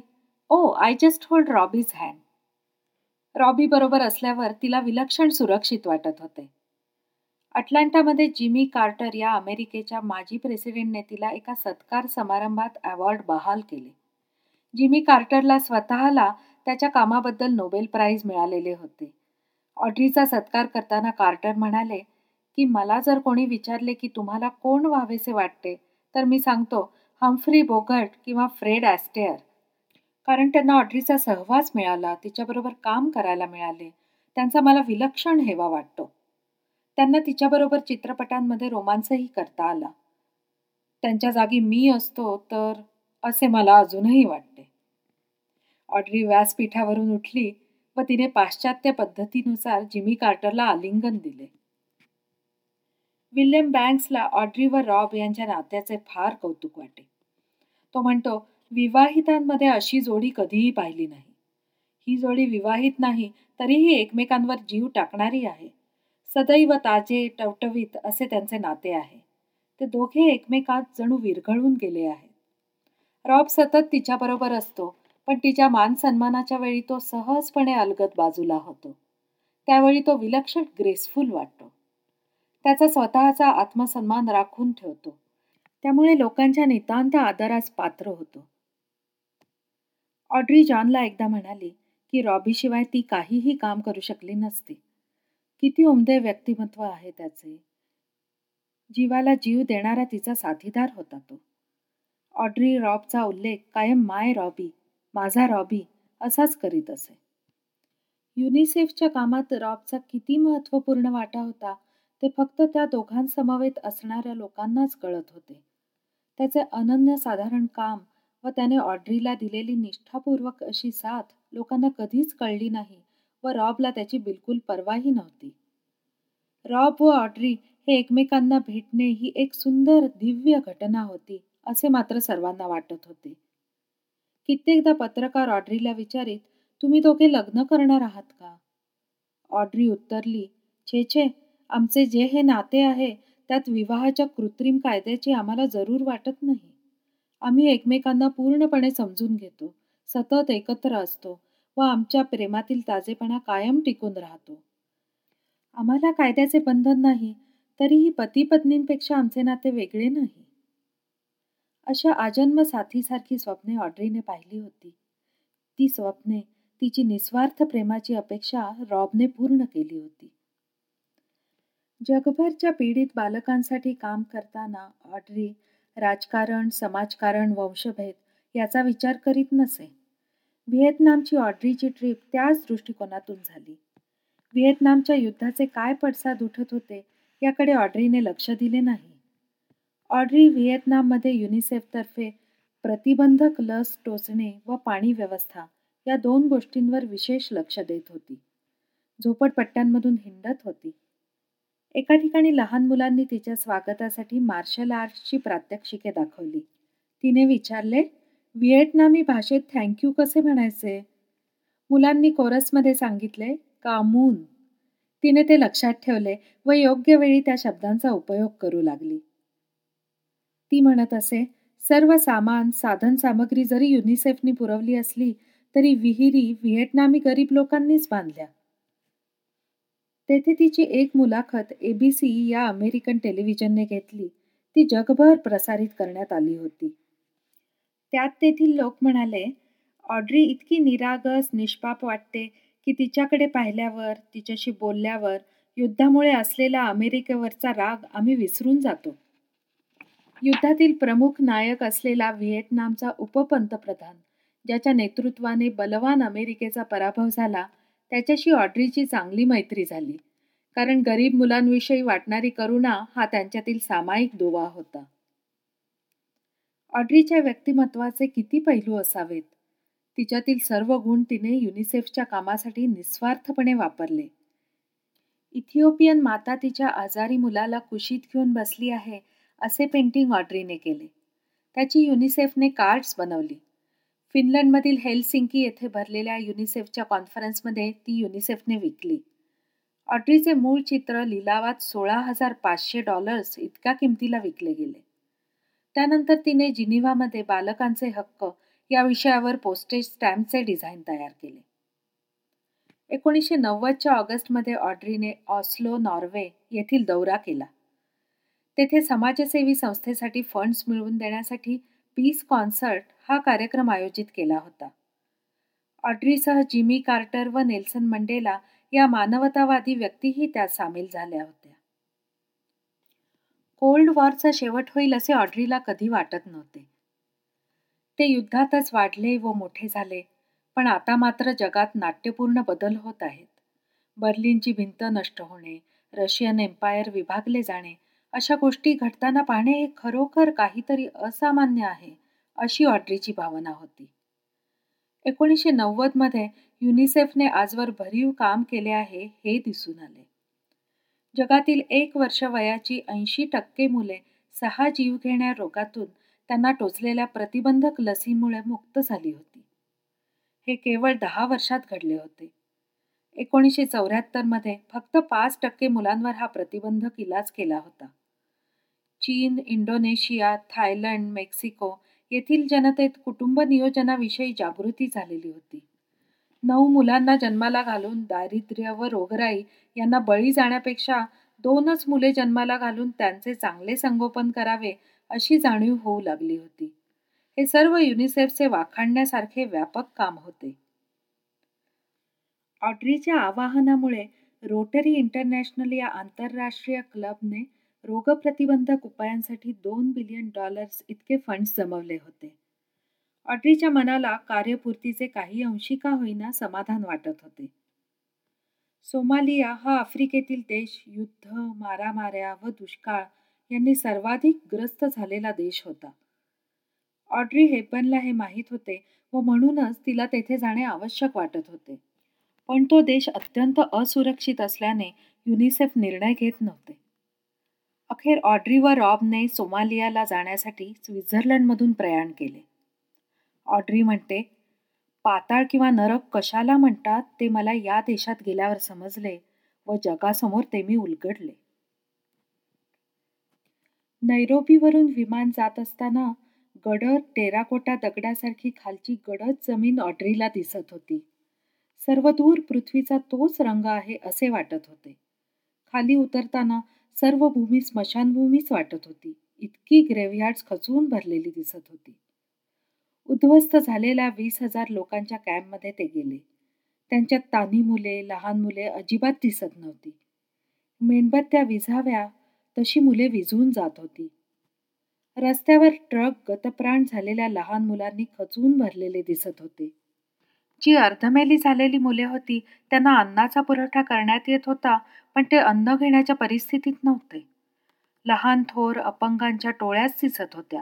[SPEAKER 1] ओ I just hold Robbie's hand Robbie बरोबर असल्यावर तिला विलक्षण सुरक्षित वाटत होते. अटलांटामध्ये जिमी कार्टर या अमेरिकेच्या माजी प्रेसिडेंटने तिला एका सत्कार समारंभात अवॉर्ड बहाल केले. जिमी कार्टरला स्वतःला त्याच्या कामाबद्दल नोबेल प्राईज मिळालेले होते. ऑड्रीचा सत्कार करताना कार्टर म्हणाले की मला जर कोणी विचारले की तुम्हाला कोण व्हावेसे वाटते तर मी सांगतो हम्फ्री बोगट किंवा फ्रेड ॲस्टेअर. कारण त्यांना ऑड्रीचा सहवास मिळाला तिच्याबरोबर काम करायला मिळाले त्यांचा मला विलक्षण हेवा वाटतो. त्यांना तिच्याबरोबर चित्रपटांमध्ये रोमांसही करता आला. त्यांच्या जागी मी असतो तर असे मला अजूनही वाटते. ऑड्री व्यासपीठावरून उठली व तिने पाश्चात्य पद्धतीनुसार जिमी कार्टरला आलिंगन दिले. विल्यम बँक्सला ऑड्री व रॉब यांच्या नात्याचे फार कौतुक वाटे. तो म्हणतो विवाहितांमध्ये अशी जोडी कधीही पाहिली नाही. ही जोडी विवाहित नाही तरीही एकमेकांवर जीव टाकणारी आहे. सदैव ताजे टवटवीत असे त्यांचे नाते आहे. ते दोघे एकमेकात जणू विरघळून गेले आहे. रॉब सतत तिच्याबरोबर असतो पण तिच्या मान सन्मानाच्या वेळी तो सहजपणे अलगत बाजूला होतो. त्यावेळी तो विलक्षण ग्रेसफुल वाटतो. त्याचा स्वतःचा आत्मसन्मान राखून ठेवतो. त्यामुळे लोकांच्या नितांत आदरास पात्र होतो. ऑड्री जॉनला एकदा म्हणाली की रॉबीशिवाय ती काहीही काम करू शकली नसती. किती उमदे व्यक्तिमत्व आहे त्याचे. जीवाला जीव देणारा तिचा साथीदार होता तो. ऑड्री रॉबचा उल्लेख कायम माय रॉबी माझा रॉबी असाच करीत असे. युनिसेफच्या कामात रॉबचा किती महत्त्वपूर्ण वाटा होता ते फक्त त्या दोघांसमवेत असणाऱ्या लोकांनाच कळत होते. त्याचे अनन्यसाधारण काम व त्याने ऑड्रीला दिलेली निष्ठापूर्वक अशी साथ लोकांना कधीच कळली नाही व रॉबला त्याची बिलकुल पर्वाही नव्हती. रॉब व ऑड्री हे एकमेकांना भेटणे ही एक सुंदर दिव्य घटना होती. असे मात्र सर्वांना वाटत होते. कित्येकदा पत्रकार ऑड्रीला विचारित तुम्ही दोघे लग्न करणार आहात का? ऑड्री उत्तरली छे छे आमचे जे हे नाते आहे त्यात विवाहाच्या कृत्रिम कायद्याची आम्हाला जरूर वाटत नाही. आम्ही एकमेकांना पूर्णपणे समजून घेतो सतत एकत्र असतो व आमच्या प्रेमातील ताजेपणा कायम टिकून राहतो. आम्हाला कायद्याचे बंधन नाही तरीही पती पत्नींपेक्षा आमचे नाते वेगळे नाही. अशा आजन्म साथीसारखी स्वप्ने ऑड्रीने पाहिली होती. ती स्वप्ने तिची निस्वार्थ प्रेमाची अपेक्षा रॉबने पूर्ण केली होती. जगभरच्या पीडित बालकांसाठी काम करताना ऑड्री राजकारण समाजकारण वंशभेद याचा विचार करीत नसे. व्हिएतनामची ऑड्रीची ट्रिप त्याच दृष्टिकोनातून झाली. व्हिएतनामच्या युद्धाचे काय पडसाद उठत होते याकडे ऑड्रीने लक्ष दिले नाही. ऑड्री व्हिएतनाममध्ये युनिसेफतर्फे प्रतिबंधक लस टोचणे व पाणी व्यवस्था या दोन गोष्टींवर विशेष लक्ष देत होती. झोपडपट्ट्यांमधून हिंडत होती. एका ठिकाणी लहान मुलांनी तिच्या स्वागतासाठी मार्शल आर्ट्सची प्रात्यक्षिके दाखवली. तिने विचारले व्हिएतनामी भाषेत थँक्यू कसे म्हणायचे? मुलांनी कोरसमध्ये सांगितले कामून. तिने ते लक्षात ठेवले व योग्य वेळी त्या शब्दांचा उपयोग करू लागली. ती म्हणत असे सर्व सामान साधन सामग्री जरी युनिसेफनी पुरवली असली तरी विहिरी व्हिएटनामी गरीब लोकांनीच बांधल्या. तेथे तिची एक मुलाखत एबीसी या अमेरिकन टेलिव्हिजनने घेतली. ती जगभर प्रसारित करण्यात आली होती. त्यात तेथील लोक म्हणाले ऑड्री इतकी निरागस निष्पाप वाटते की तिच्याकडे पाहिल्यावर तिच्याशी बोलल्यावर युद्धामुळे असलेला अमेरिकेवरचा राग आम्ही विसरून जातो. युद्धातील प्रमुख नायक असलेला व्हिएटनामचा उपपंतप्रधान ज्याच्या नेतृत्वाने बलवान अमेरिकेचा पराभव झाला त्याच्याशी ऑड्रीची चांगली मैत्री झाली. कारण गरीब मुलांविषयी वाटणारी करुणा हा त्यांच्यातील सामायिक दुवा होता. ऑड्रीच्या व्यक्तिमत्वाचे किती पैलू असावेत? तिच्यातील सर्व गुण तिने युनिसेफच्या कामासाठी निस्वार्थपणे वापरले. इथिओपियन माता तिच्या आजारी मुलाला कुशीत घेऊन बसली आहे असे पेंटिंग ऑड्रीने केले. त्याची युनिसेफने कार्ड्स बनवली. फिनलंडमधील हेलसिंकी येथे भरलेल्या युनिसेफच्या कॉन्फरन्समध्ये ती युनिसेफने विकली. ऑड्रीचे मूळ चित्र लिलावात सोळा हजार पाचशे डॉलर्स इतक्या किमतीला विकले गेले. त्यानंतर तिने जिनिव्हामध्ये बालकांचे हक्क या विषयावर पोस्टेज स्टॅम्पचे डिझाईन तयार केले. एकोणीसशे नव्वदच्या ऑगस्टमध्ये ऑड्रीने ऑस्लो नॉर्वे येथील दौरा केला. तेथे समाजसेवी संस्थेसाठी फंड्स मिळवून देण्यासाठी पीस कॉन्सर्ट हा कार्यक्रम आयोजित केला होता. ऑड्रीसह जिमी कार्टर व नेल्सन मंडेला या मानवतावादी व्यक्तीही त्यात सामील झाल्या होत्या. कोल्ड वॉरचा शेवट होईल असे ऑड्रीला कधी वाटत नव्हते. ते युद्धातच वाढले व मोठे झाले पण आता मात्र जगात नाट्यपूर्ण बदल होत आहेत. बर्लिनची भिंत नष्ट होणे रशियन एम्पायर विभागले जाणे अशा गोष्टी घडताना पाहणे हे खरोखर काहीतरी असामान्य आहे अशी ऑड्रीची भावना होती. एकोणीसशे नव्वदमध्ये युनिसेफने आजवर भरीव काम केले आहे हे दिसून आले. जगातील एक वर्ष वयाची ऐंशी टक्के मुले सहा जीवघेण्या रोगातून त्यांना टोचलेल्या प्रतिबंधक लसीमुळे मुक्त झाली होती. हे केवळ दहा वर्षात घडले होते. एकोणीसशे चौऱ्याहत्तरमध्ये फक्त पाच टक्के मुलांवर हा प्रतिबंधक इलाज केला होता. चीन इंडोनेशिया थायलंड मेक्सिको येथील जनतेत कुटुंब नियोजनाविषयी जागृती झालेली होती. नऊ मुलांना जन्माला घालून दारिद्र्य व रोगराई यांना बळी जाण्यापेक्षा दोनच मुले जन्माला घालून त्यांचे चांगले संगोपन करावे अशी जाणीव होऊ लागली होती. हे सर्व युनिसेफचे वाखाणण्यासारखे व्यापक काम होते. ऑड्रीच्या आवाहनामुळे रोटरी इंटरनॅशनल या आंतरराष्ट्रीय क्लबने रोगप्रतिबंधक उपायांसाठी दोन बिलियन डॉलर्स इतके फंड्स जमवले होते. ऑड्रीच्या मनाला कार्यपूर्तीचे काही अंशी का होईना समाधान वाटत होते. सोमालिया हा आफ्रिकेतील देश युद्ध मारामाऱ्या व दुष्काळ यांनी सर्वाधिक ग्रस्त झालेला देश होता. ऑड्री हेपनला हे माहीत होते व म्हणूनच तिला तेथे जाणे आवश्यक वाटत होते. पण तो देश अत्यंत असुरक्षित असल्याने युनिसेफ निर्णय घेत नव्हते. अखेर ऑड्री व रॉबने सोमालियाला जाण्यासाठी स्वित्झर्लंडमधून प्रयाण केले. ऑड्री म्हणते पाताळ किंवा नरक कशाला म्हणतात ते मला या देशात गेल्यावर समजले व जगासमोर ते मी उलगडले. नैरोबीवरून विमान जात असताना गडद टेराकोटा दगडासारखी खालची गडद जमीन ऑड्रीला दिसत होती. सर्व दूर पृथ्वीचा तोच रंग आहे असे वाटत होते. खाली उतरताना सर्व भूमी स्मशानभूमीच वाटत होती. इतकी ग्रेव्हयार्ड खचून भरलेली दिसत होती. उद्ध्वस्त झालेल्या वीस हजार लोकांच्या कॅम्पमध्ये ते गेले. त्यांच्यात तानी मुले लहान मुले अजिबात दिसत नव्हती. मेणबत्त्या विझाव्या तशी मुले विझून जात होती. रस्त्यावर ट्रक गतप्राण झालेल्या लहान मुलांनी खचून भरलेले दिसत होते. जी अर्धमेली झालेली मुले होती त्यांना अन्नाचा पुरवठा करण्यात येत होता पण ते अन्न घेण्याच्या परिस्थितीत नव्हते. लहान थोर अपंगांच्या टोळ्याच दिसत होत्या.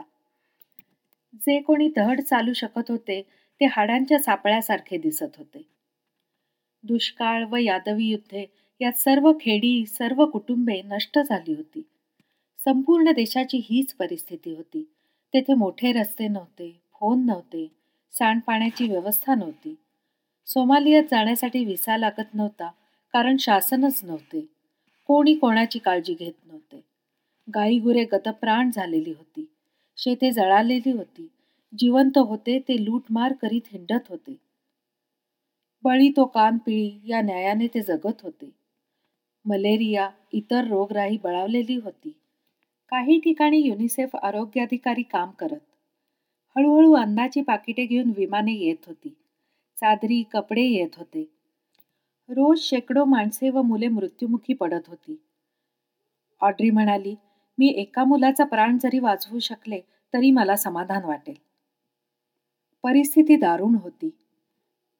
[SPEAKER 1] जे कोणी धड चालू शकत होते ते हाडांच्या सापळ्यासारखे दिसत होते. दुष्काळ व यादवी युद्धे यात सर्व खेडी सर्व कुटुंबे नष्ट झाली होती. संपूर्ण देशाची हीच परिस्थिती होती. तेथे मोठे रस्ते नव्हते फोन नव्हते सांडपाण्याची व्यवस्था नव्हती. सोमालियात जाण्यासाठी विसा लागत नव्हता कारण शासनच नव्हते. कोणी कोणाची काळजी घेत नव्हते. गाईगुरे गतप्राण झालेली होती. शेते जळालेली होती. जिवंत होते ते लूटमार करीत हिंडत होते. बळी तो कान पिळी या न्यायाने ते जगत होते. मलेरिया इतर रोगराई बळावलेली होती. काही ठिकाणी युनिसेफ आरोग्याधिकारी काम करत. हळूहळू अन्नाची पाकिटे घेऊन विमाने येत होती. चादरी कपडे येत होते. रोज शेकडो माणसे व मुले मृत्युमुखी पडत होती. ऑड्री म्हणाली मी एका मुलाचा प्राण जरी वाचवू शकले तरी मला समाधान वाटेल. परिस्थिती दारुण होती.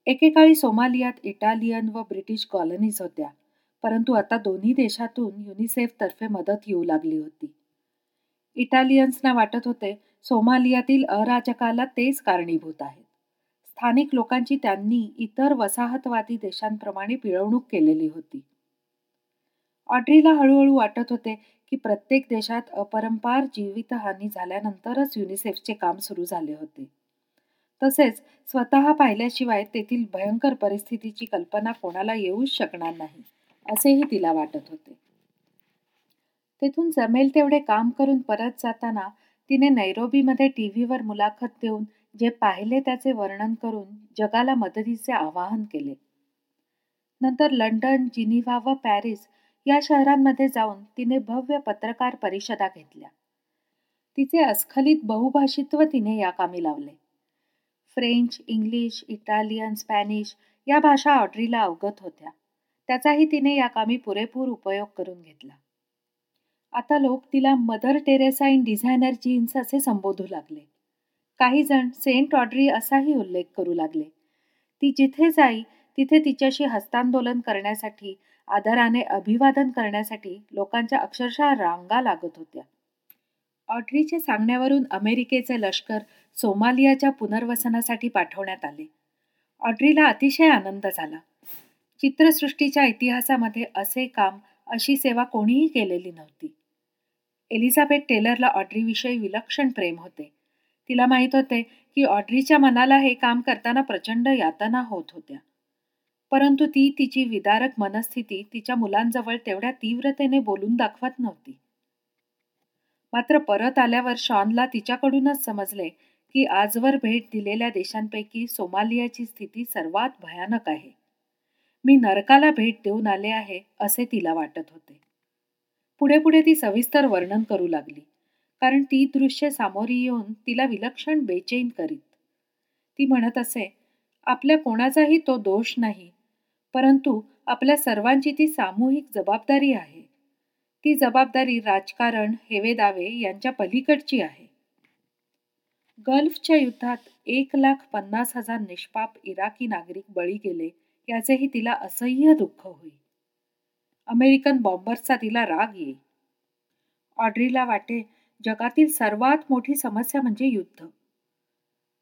[SPEAKER 1] एकेकाळी सोमालियात इटालियन व ब्रिटिश कॉलनीज होत्या परंतु आता दोन्ही देशातून युनिसेफतर्फे मदत येऊ लागली होती. इटालियन्सना वाटत होते सोमालियातील अराजकाला तेच कारणीभूत आहेत. स्थानिक लोकांची त्यांनी इतर वसाहतवादी देशांप्रमाणे पिळवणूक केलेली होती. ऑड्रीला हळूहळू वाटत होते की प्रत्येक देशात अपरंपार जीवितहानी झाल्यानंतरच युनिसेफचे काम सुरू झाले होते. तसेच स्वतः पाहिल्याशिवाय तेथील भयंकर परिस्थितीची कल्पना कोणाला येऊच शकणार नाही असेही तिला वाटत होते. तेथून जमेल तेवढे काम करून परत जाताना तिने नैरोबीमध्ये टी व्हीवर मुलाखत देऊन जे पाहिले त्याचे वर्णन करून जगाला मदतीचे आवाहन केले. नंतर लंडन जिनिव्हा व पॅरिस या शहरांमध्ये जाऊन तिने भव्य पत्रकार परिषदा घेतल्या. तिचे अस्खलित बहुभाषित्व तिने या कामी लावले. फ्रेंच इंग्लिश इटालियन स्पॅनिश या भाषा ऑड्रीला अवगत होत्या. त्याचाही तिने या कामी पुरेपूर उपयोग करून घेतला. आता लोक तिला Mother Teresa in designer jeans असे संबोधू लागले. काही जण सेंट ऑड्री असाही उल्लेख करू लागले. ती जिथे जाई तिथे तिच्याशी हस्तांदोलन करण्यासाठी आदराने अभिवादन करण्यासाठी लोकांच्या अक्षरशः रांगा लागत होत्या. ऑड्रीच्या सांगण्यावरून अमेरिकेचे लष्कर सोमालियाच्या पुनर्वसनासाठी पाठवण्यात आले. ऑड्रीला अतिशय आनंद झाला. चित्रसृष्टीच्या इतिहासामध्ये असे काम अशी सेवा कोणीही केलेली नव्हती. एलिझाबेथ टेलरला ऑड्रीविषयी विलक्षण प्रेम होते. तिला माहीत होते की ऑड्रीच्या मनाला हे काम करताना प्रचंड यातना होत होत्या. परंतु ती तिची विदारक मनस्थिती तिच्या मुलांजवळ तेवढ्या तीव्रतेने बोलून दाखवत नव्हती. मात्र परत आल्यावर शॉनला तिच्याकडूनच समजले की आजवर भेट दिलेल्या देशांपैकी सोमालियाची स्थिती सर्वात भयानक आहे. मी नरकाला भेट देऊन आले आहे असे तिला वाटत होते. पुढे पुढे ती सविस्तर वर्णन करू लागली. कारण ती दृश्य सामोरी येऊन तिला विलक्षण बेचैन करीत. ती म्हणत असे आपल्या कोणाचाही तो दोष नाही परंतु आपल्या सर्वांची ती सामूहिक जबाबदारी आहे. ती जबाबदारी राजकारण हेवेदावे यांच्या पलीकडची आहे. गल्फच्या युद्धात एक लाख पन्नास हजार निष्पाप इराकी नागरिक बळी गेले याचेही तिला असह्य दुःख होई. अमेरिकन बॉम्बर्सचा तिला राग येई. ऑड्रीला वाटे जगातील सर्वात मोठी समस्या म्हणजे युद्ध.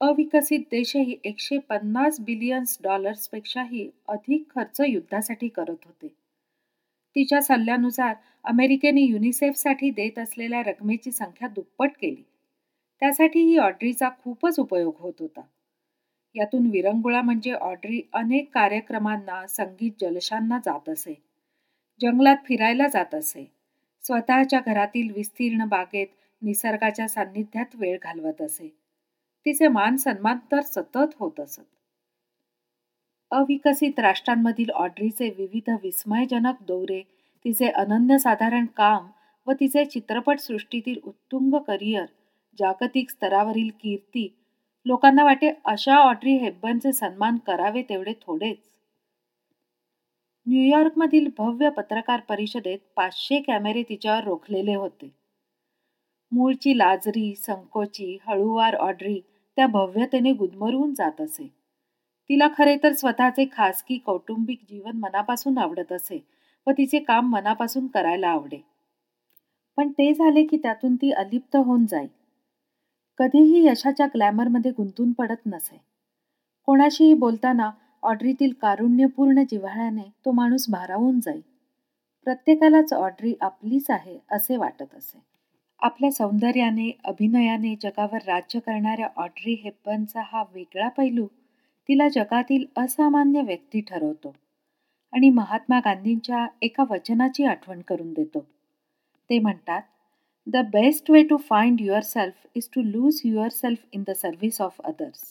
[SPEAKER 1] अविकसित देशही एकशे पन्नास बिलियन्स डॉलर्सपेक्षाही अधिक खर्च युद्धासाठी करत होते. तिच्या सल्ल्यानुसार अमेरिकेने युनिसेफसाठी देत असलेल्या रकमेची संख्या दुप्पट केली. त्यासाठी ही ऑड्रीचा खूपच उपयोग होत होता. यातून विरंगुळा म्हणजे ऑड्री अनेक कार्यक्रमांना संगीत जलशांना जात असे. जंगलात फिरायला जात असे. स्वतःच्या घरातील विस्तीर्ण बागेत निसर्गाच्या सान्निध्यात वेळ घालवत असे. तिचे मान सन्मान तर सतत होत असत. अविकसित राष्ट्रांमधील ऑड्रीचे विविध विस्मयजनक दौरे तिचे अनन्यसाधारण काम व तिचे चित्रपटसृष्टीतील उत्तुंग करिअर जागतिक स्तरावरील कीर्ती लोकांना वाटे अशा ऑड्री हेब्बनचे सन्मान करावे तेवढे थोडेच. न्यूयॉर्कमधील भव्य पत्रकार परिषदेत पाचशे कॅमेरे तिच्यावर रोखलेले होते. मूळची लाजरी संकोची हळूवार ऑड्री त्या भव्यतेने गुदमरून जात असे. तिला खरे तर स्वतःचे खासगी कौटुंबिक जीवन मनापासून आवडत असे व तिचे काम मनापासून करायला आवडे. पण ते झाले की त्यातून ती अलिप्त होऊन जाई. कधीही यशाच्या ग्लॅमरमध्ये गुंतून पडत नसे. कोणाशीही बोलताना ऑड्रीतील कारुण्यपूर्ण जिव्हाळ्याने तो माणूस भारावून जाई. प्रत्येकालाच ऑड्री आपलीच आहे असे वाटत असे. आपल्या सौंदर्याने अभिनयाने जगावर राज्य करणाऱ्या ऑड्री हेपबर्नचा हा वेगळा पैलू तिला जगातील असामान्य व्यक्ती ठरवतो आणि महात्मा गांधींच्या एका वचनाची आठवण करून देतो. ते म्हणतात the best way to find yourself is to lose yourself in the service of others